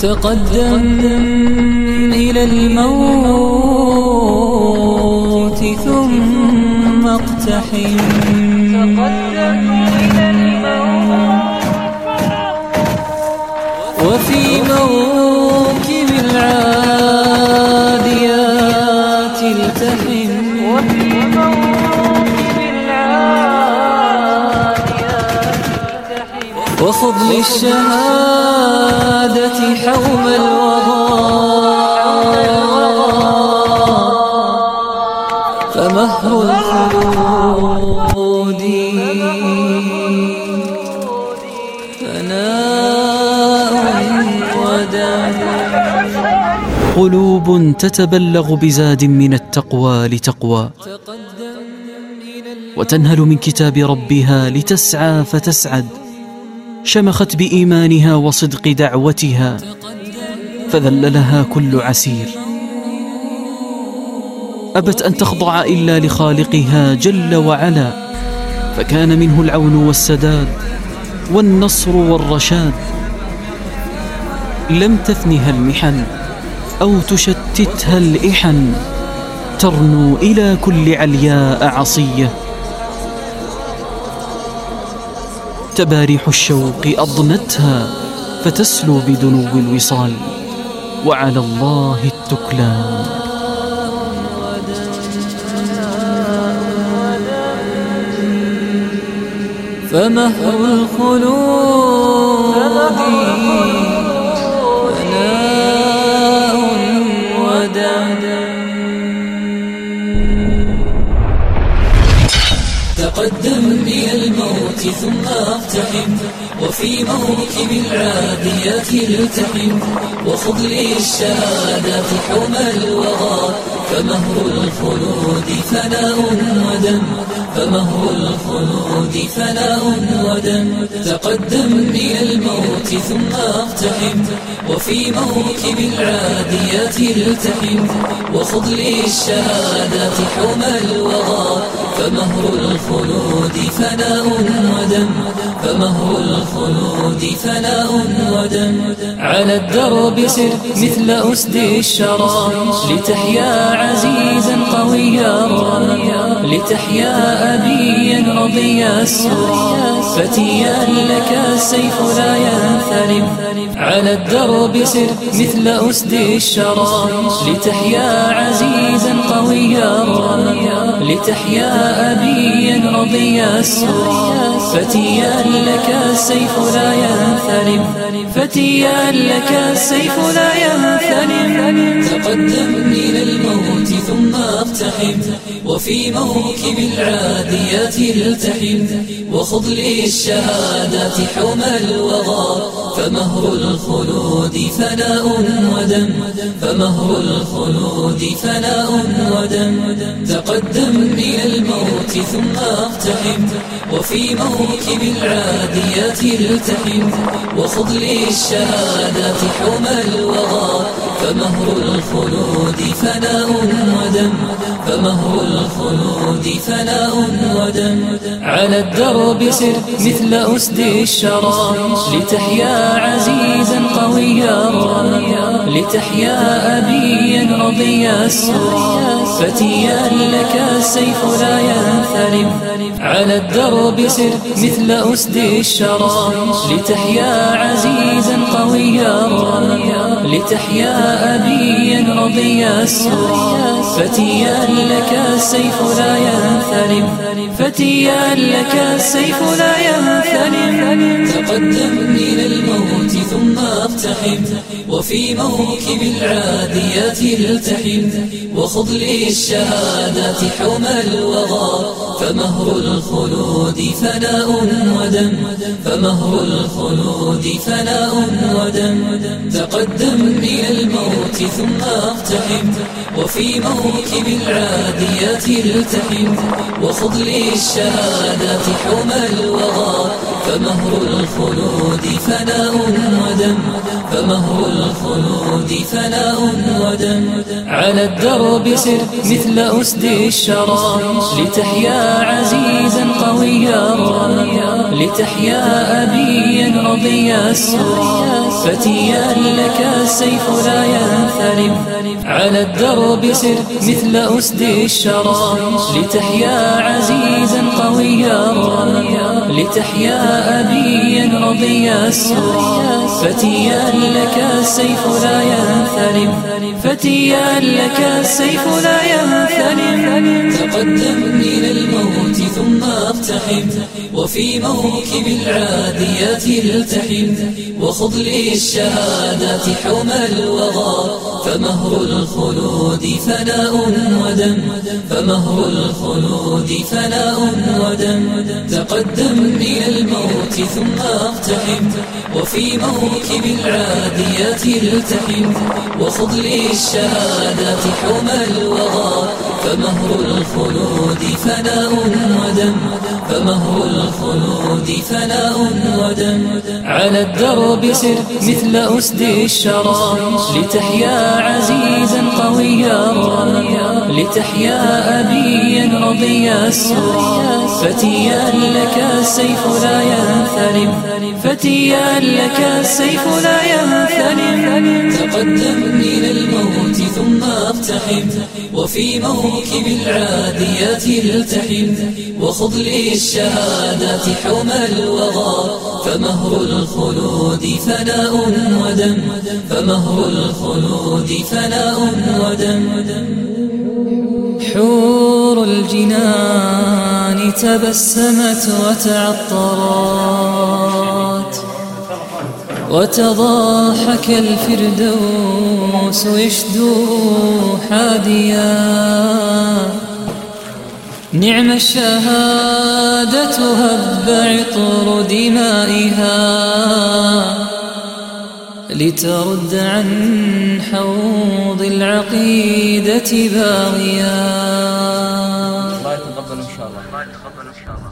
تقدم إلى الموت ثم اقتحم. تقدم إلى الموت وفي موكب العاديات التحم. وفي موكب وخذ للشهادة حوم الوغى فمهر الخلود. فناء ودم. قلوب تتبلغ بزاد من التقوى لتقوى. وتنهل من كتاب ربها لتسعى فتسعد. شمخت بإيمانها وصدق دعوتها فذللها كل عسير. أبت أن تخضع إلا لخالقها جل وعلا فكان منه العون والسداد والنصر والرشاد. لم تثنها المحن أو تشتتها الإحن ترنو إلى كل علياء عصية. تباريح الشوق أضنتها فتسلو بدنو الوصال وعلى الله التكلان فمهر الخلود ثم أقتحم وفي موكب العاديات التحم وخذ لي الشهادات حوم الوغى فمهر الخلود فناء ودم فمهر الخلود فناء ودم. تقدم إلى الموت ثم أقتحم وفي موكب العاديات التحم وخذ لي الشهادات حوم الوغى فمهر الخلود فناء ودم. فمهر الخلود فناء ودم. على الدرب سر مثل أسد الشرى لتحيا عزيزا قويا لتحيا أبيا رضي السرى. فتيا لك السيف لا ينثلم على الدرب سر مثل أسد الشرى لتحيا عزيزا قويا لتحيا أبيا رضي السرى فتيا لك السيف لا ينثلم. فتيا لك السيف لا ينثلم. تقدم إلى الموت ثم أقتحم. وفي موكب العاديات التحم وخذ لي الشهادات حوم الوغى. فمهر الخلود فناء ودم فمهر الخلود فناء ودم. تقدم إلى الموت ثم أقتحم وفي موكب العاديات التحم. وخذ لي الشهادات حوم الوغى فمهر الخلود فناء ودم. فمهر الخلود فناء ودم. على الدرب سر مثل أسد الشرى. لتحيا عزيزا قويا لتحيا أبيا رضي السرى. فتيا لك السيف لا ينثلم على الدرب سر مثل أسد الشرى لتحيا عزيزا قويا لتحيا أبيا رضي السرى فتيا لك السيف لا ينثلم فتيا لك السيف لا ينثلم تقدم إلى الموت ثم اقتحم وفي موكب العاديات التحم وخذ لي الشهادات حوم الوغى. فمهر الخلود فناء ودم فمهر الخلود فناء ودم. تقدم إلى الموت ثم اقتحم وفي موكب العاديات التحم. وخذ لي الشهادات حوم الوغى. فمهر الخلود فناء ودم. فمهر الخلود فناء ودم. على الدرب سر مثل أسد الشرى. لتحيا عزيزا قويا لتحيا أبيا رضي السرى فتيا لك السيف لا ينثرم على الدرب سر مثل أسد الشرى لتحيا عزيزا قويا لتحيا أبيا رضي السرى فتيا لك السيف لا ينثرم فتيا لك السيف لا ينثرم تقدم إلى الموت ثم اقتحم وفي موكب العاديات التحم وخذ الشهادات حوم الوغى. فمهر الخلود فناء ودم. فمهر الخلود فناء ودم. تقدم إلى الموت ثم اقتحم. وفي موكب العاديات التحم وخذ الشهادات حوم الوغى. فمهر الخلود فناء ودم. فمهر الخلود فناء ودم. على الدرب سر مثل أسد الشرى. لتحيا عزيزا قويا لتحيا أبيا رضي السرى فتيا لك السيف لا ينثرم فتيا لك السيف لا ينثرم تقدم إلى ثم اقتحم وفي موكب العاديات التحم وخذ لي الشهادات حوم الوغى. فمهر الخلود فناء ودم فمهر الخلود فناء ودم. حور الجنان تبسمت وتعطرت. وتضاحك الفردوس يشدو حاديا. نعم الشهادة هب عطر دمائها لترد عن حوض العقيدة باغيا. الله يتقبل إن شاء الله. الله يتقبل إن شاء الله.